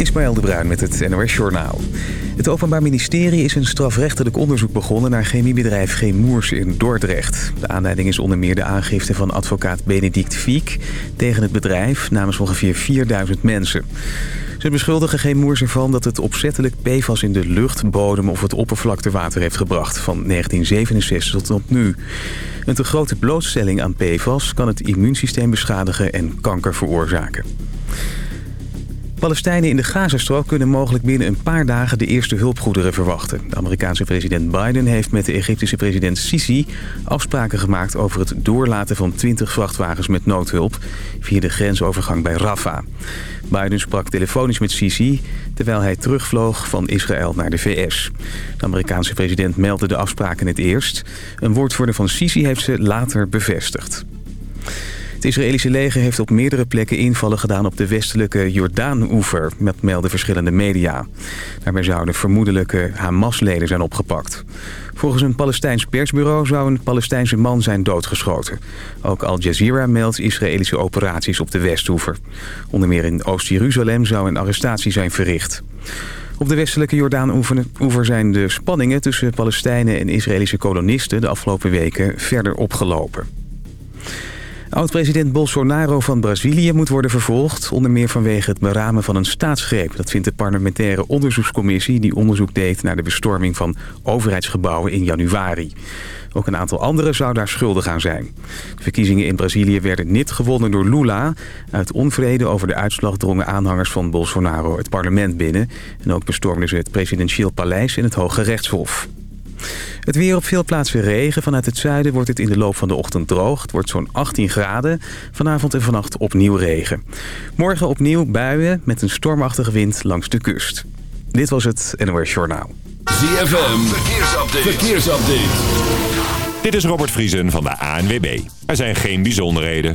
Ismaël de Bruin met het NOS Journaal. Het Openbaar Ministerie is een strafrechtelijk onderzoek begonnen... naar chemiebedrijf Chemours in Dordrecht. De aanleiding is onder meer de aangifte van advocaat Benedict Fiek... tegen het bedrijf namens ongeveer 4000 mensen. Ze beschuldigen Chemours ervan dat het opzettelijk PFAS in de lucht, bodem... of het oppervlaktewater heeft gebracht van 1967 tot nu. Een te grote blootstelling aan PFAS kan het immuunsysteem beschadigen en kanker veroorzaken. Palestijnen in de Gazastrook kunnen mogelijk binnen een paar dagen de eerste hulpgoederen verwachten. De Amerikaanse president Biden heeft met de Egyptische president Sisi afspraken gemaakt over het doorlaten van 20 vrachtwagens met noodhulp via de grensovergang bij Rafah. Biden sprak telefonisch met Sisi terwijl hij terugvloog van Israël naar de VS. De Amerikaanse president meldde de afspraken het eerst. Een woordvoerder van Sisi heeft ze later bevestigd. Het Israëlische leger heeft op meerdere plekken invallen gedaan op de westelijke Jordaan-oever, met melden verschillende media. Daarbij zouden vermoedelijke Hamas-leden zijn opgepakt. Volgens een Palestijns persbureau zou een Palestijnse man zijn doodgeschoten. Ook Al Jazeera meldt Israëlische operaties op de Westoever. Onder meer in Oost-Jeruzalem zou een arrestatie zijn verricht. Op de westelijke Jordaan-oever zijn de spanningen tussen Palestijnen en Israëlische kolonisten de afgelopen weken verder opgelopen. Oud-president Bolsonaro van Brazilië moet worden vervolgd... onder meer vanwege het beramen van een staatsgreep. Dat vindt de parlementaire onderzoekscommissie... die onderzoek deed naar de bestorming van overheidsgebouwen in januari. Ook een aantal anderen zou daar schuldig aan zijn. De verkiezingen in Brazilië werden niet gewonnen door Lula. Uit onvrede over de uitslag drongen aanhangers van Bolsonaro het parlement binnen. En ook bestormden ze het presidentieel paleis en het Hoge Rechtshof. Het weer op veel plaatsen regen. Vanuit het zuiden wordt het in de loop van de ochtend droog. Het wordt zo'n 18 graden. Vanavond en vannacht opnieuw regen. Morgen opnieuw buien met een stormachtige wind langs de kust. Dit was het NOS Journaal. ZFM, verkeersupdate. verkeersupdate. Dit is Robert Vriesen van de ANWB. Er zijn geen bijzonderheden.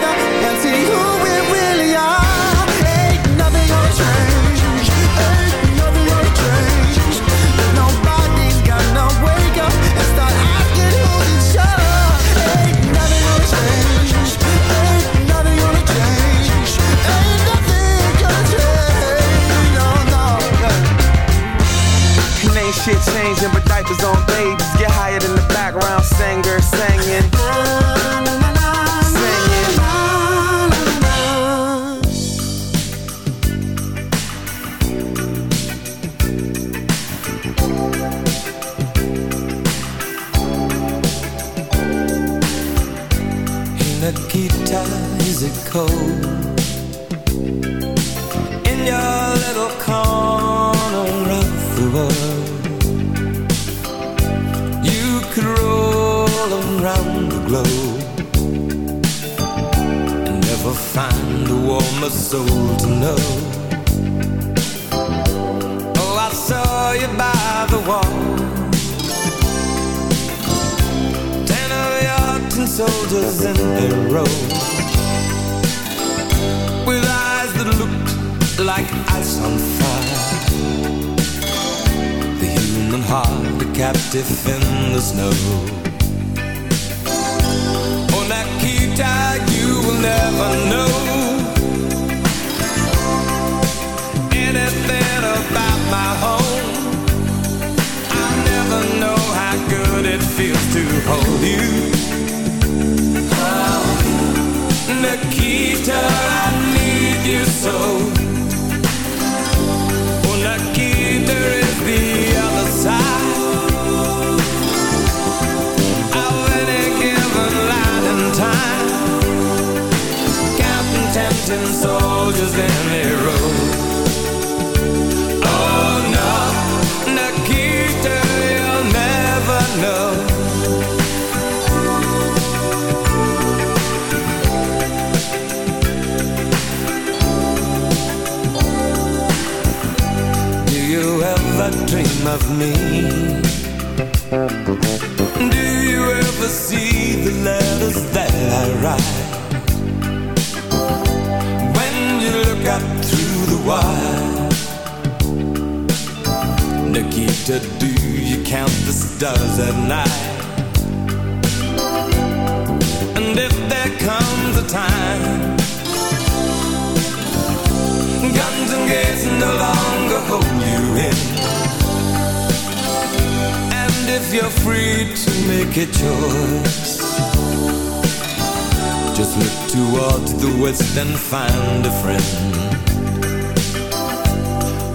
and find a friend.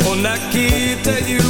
On oh, Nakita, you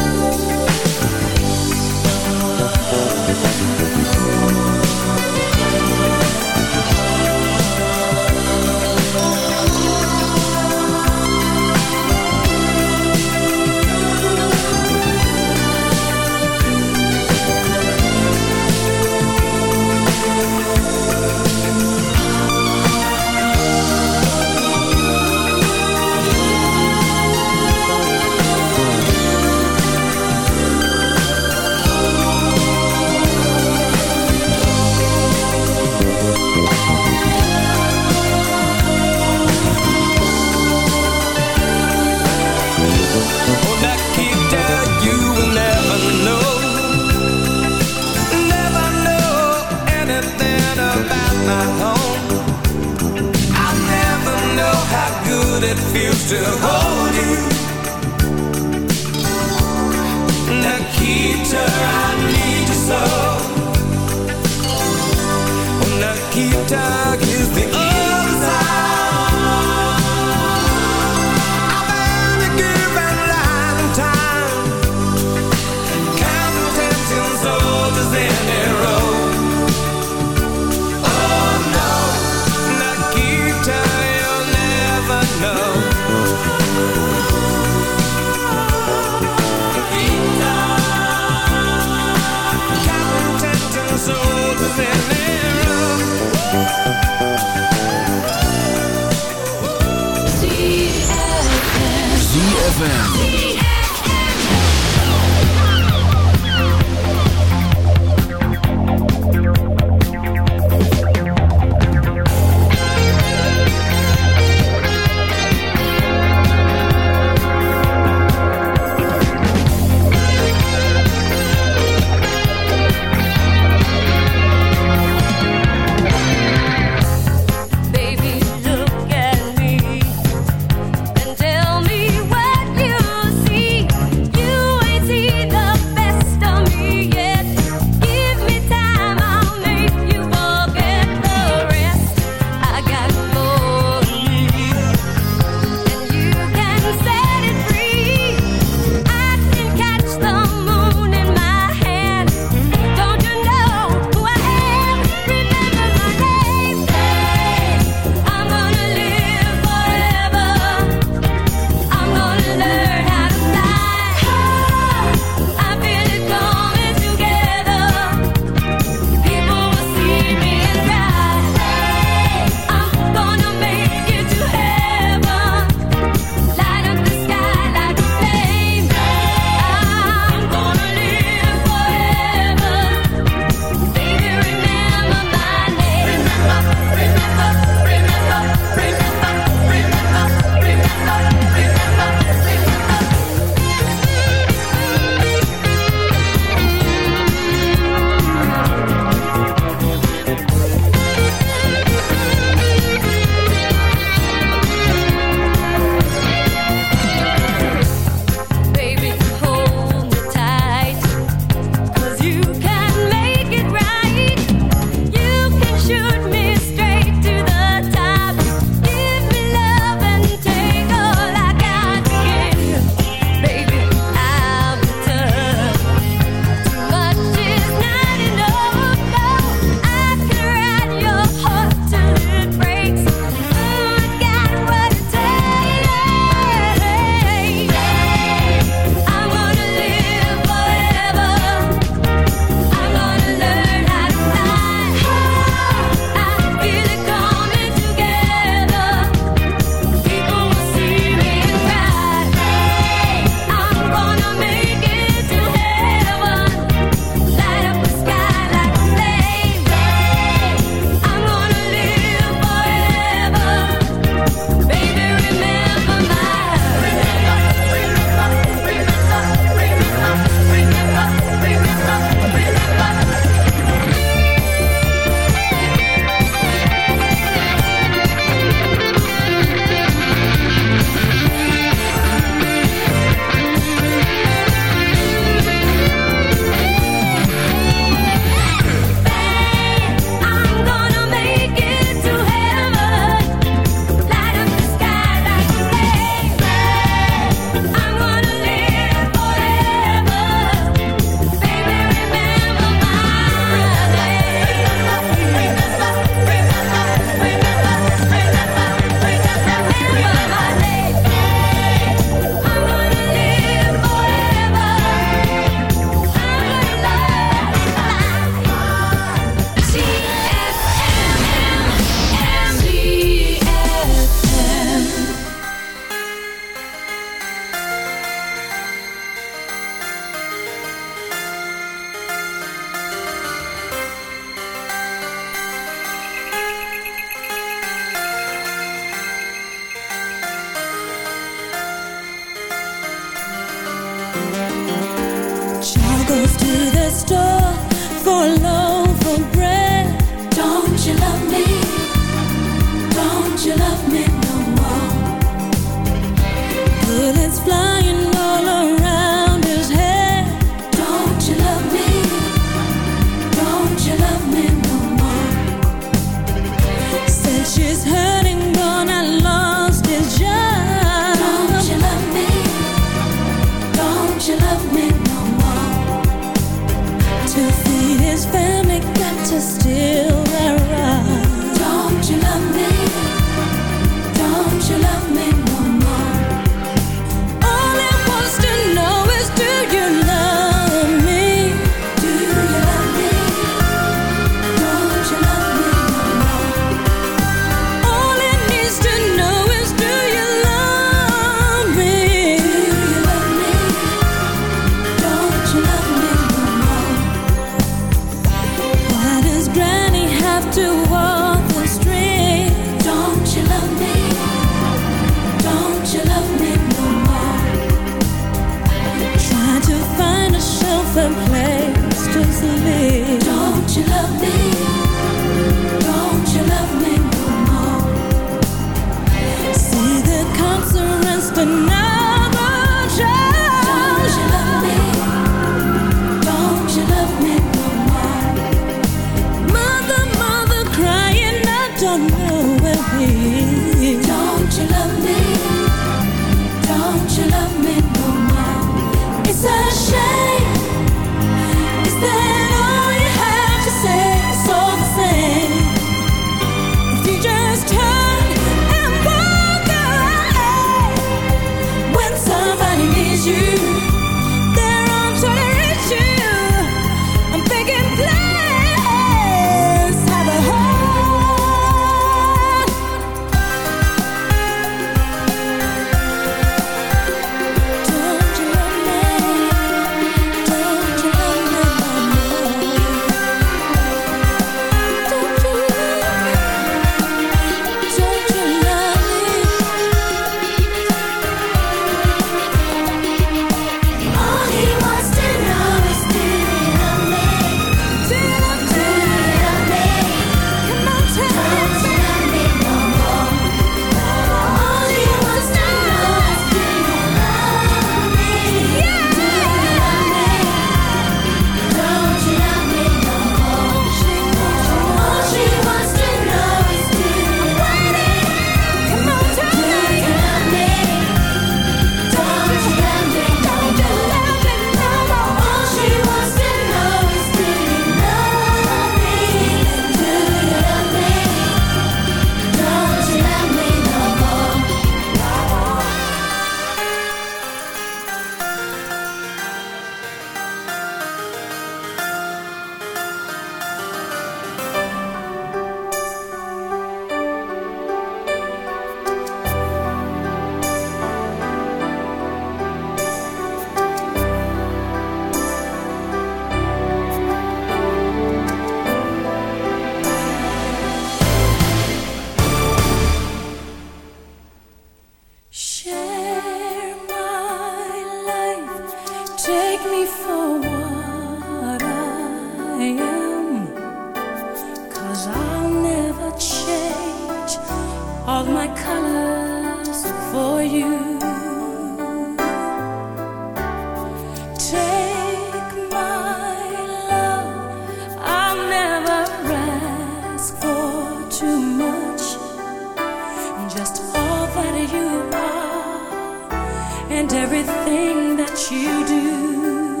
everything that you do.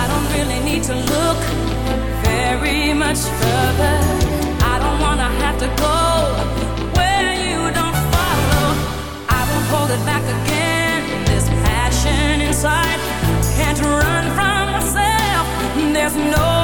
I don't really need to look very much further. I don't wanna have to go where you don't follow. I won't hold it back again. This passion inside can't run from myself. There's no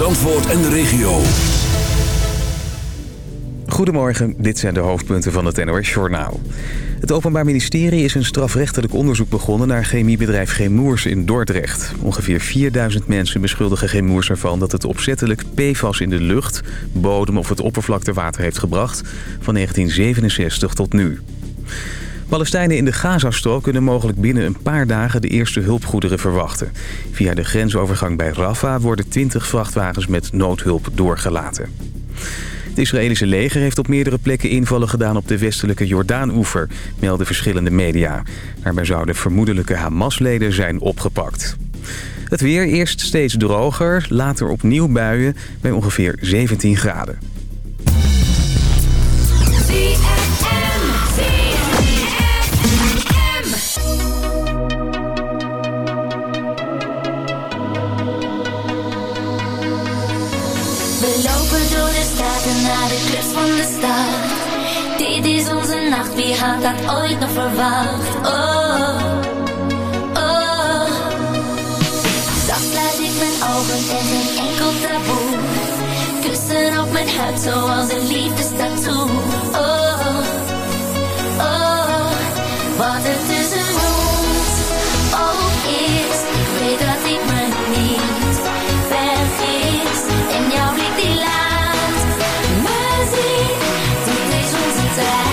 Zandvoort en de regio. Goedemorgen, dit zijn de hoofdpunten van het NOS-journaal. Het Openbaar Ministerie is een strafrechtelijk onderzoek begonnen... naar chemiebedrijf Chemours in Dordrecht. Ongeveer 4000 mensen beschuldigen Chemours ervan... dat het opzettelijk PFAS in de lucht, bodem of het oppervlaktewater heeft gebracht... van 1967 tot nu. Palestijnen in de Gazastrook kunnen mogelijk binnen een paar dagen de eerste hulpgoederen verwachten. Via de grensovergang bij Rafah worden 20 vrachtwagens met noodhulp doorgelaten. Het Israëlische leger heeft op meerdere plekken invallen gedaan op de westelijke Jordaan-oever, melden verschillende media. Daarbij zouden vermoedelijke Hamas-leden zijn opgepakt. Het weer eerst steeds droger, later opnieuw buien bij ongeveer 17 graden. Wie had dat ooit nog verwacht? Oh, oh. Zacht sluit ik mijn ogen en geen enkel taboe. Kussen op mijn huid zoals een liefdestattoo. Oh, oh. Wat er tussen ons ook is, ik weet dat ik me niet vergis. En jouw blik die laat me zien, dit is onze tijd.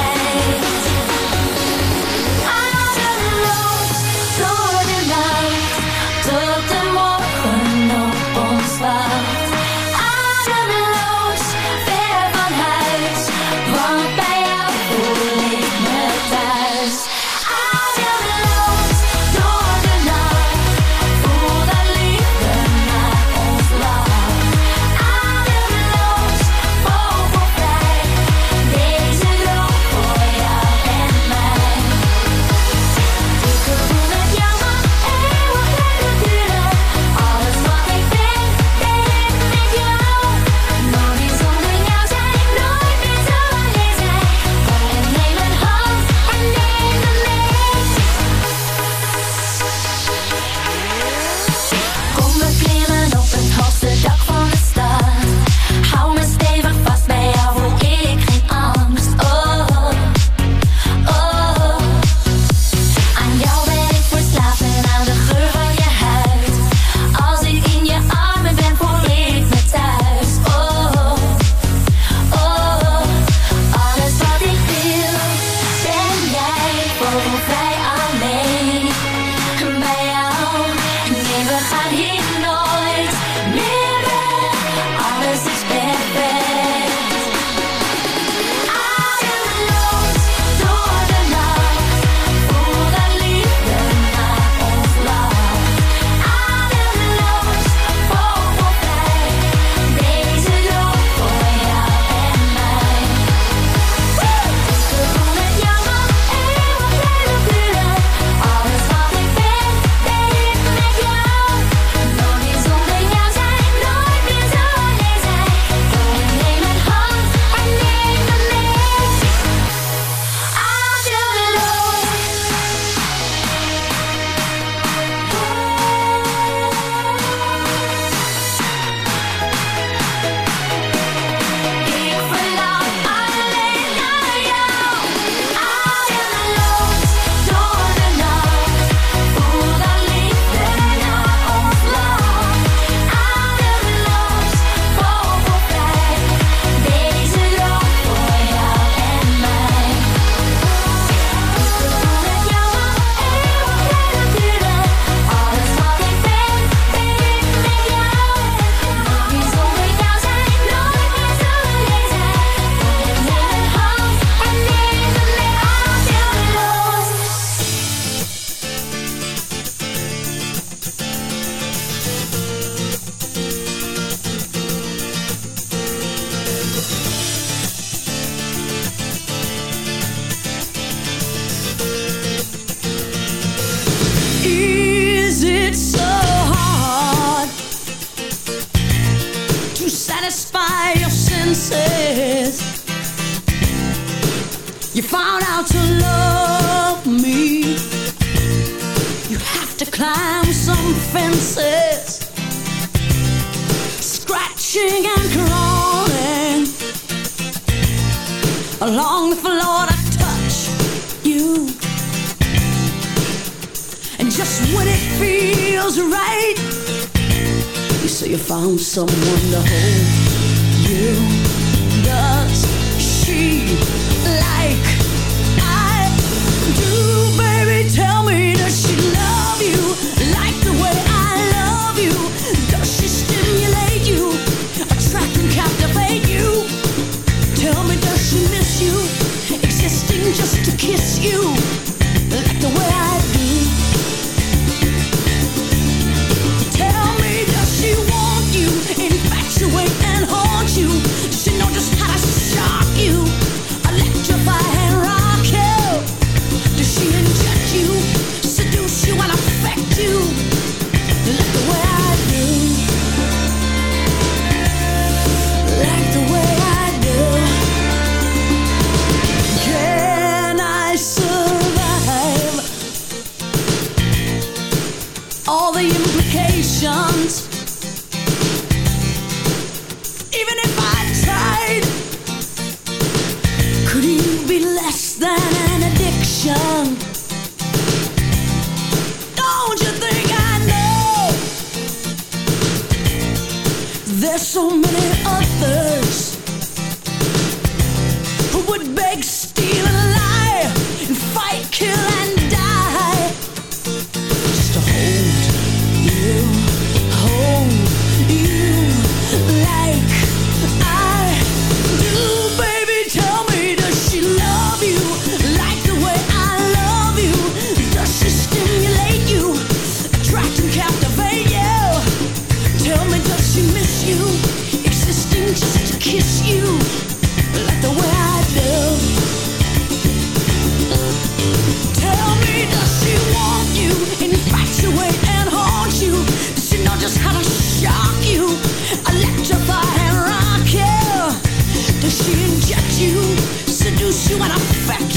She inject you, seduce you, and affect you.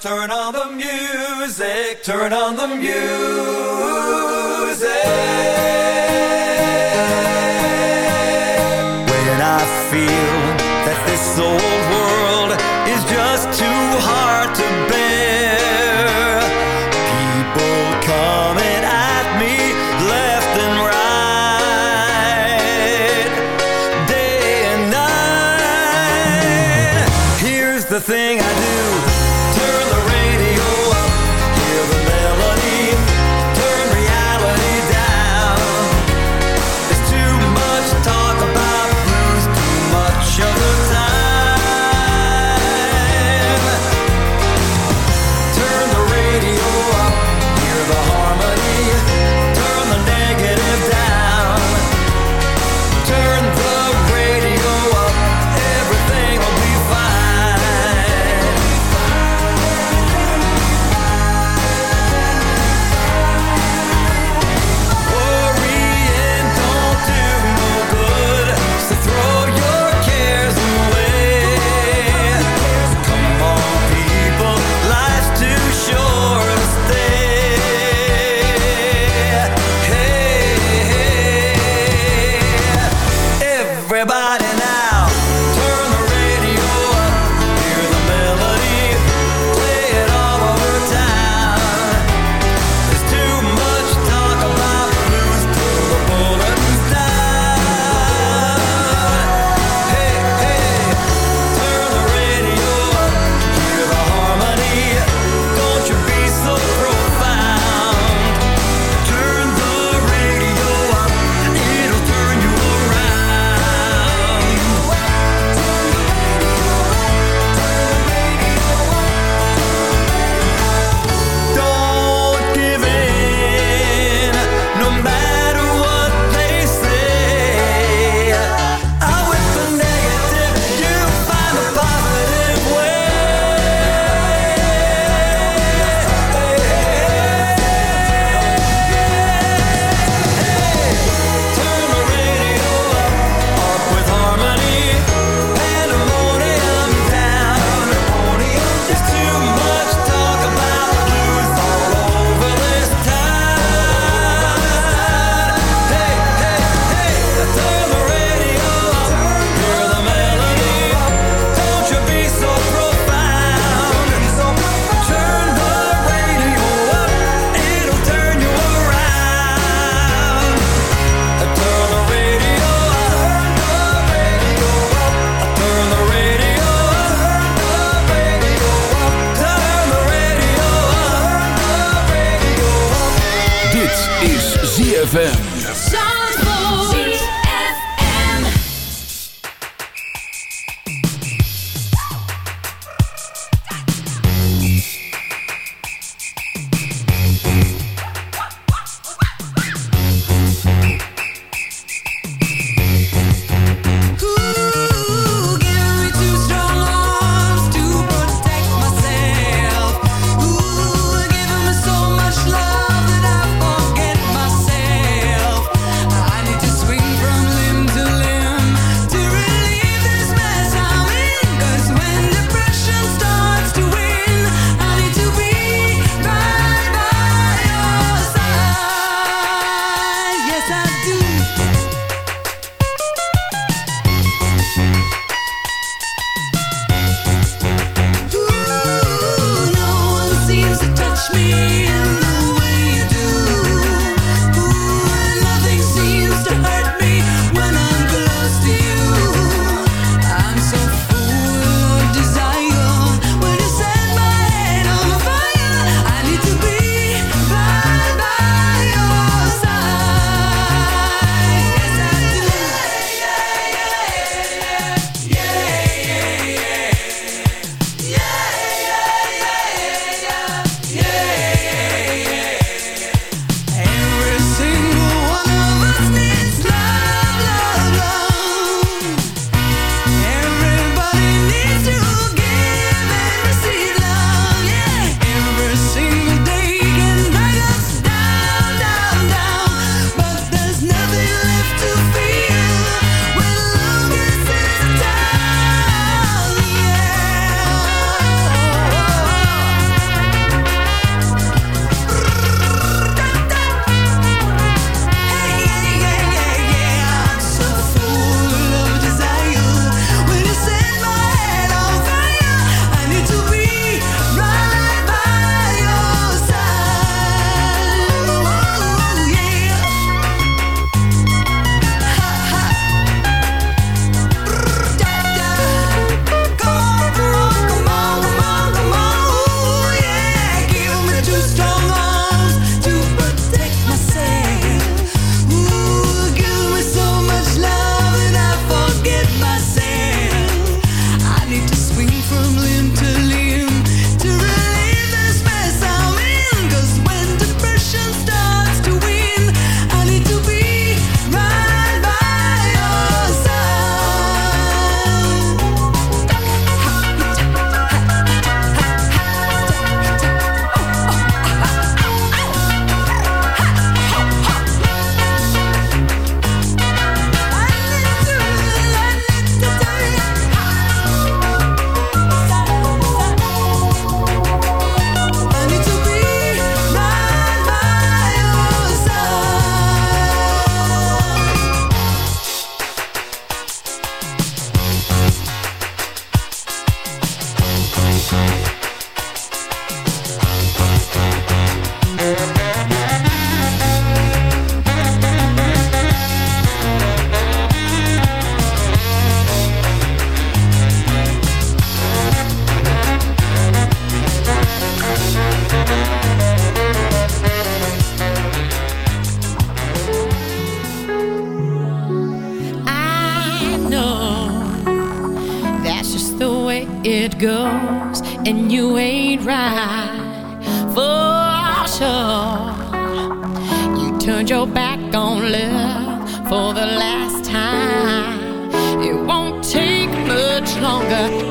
turn on the music, turn on the music. turned your back on love for the last time. It won't take much longer.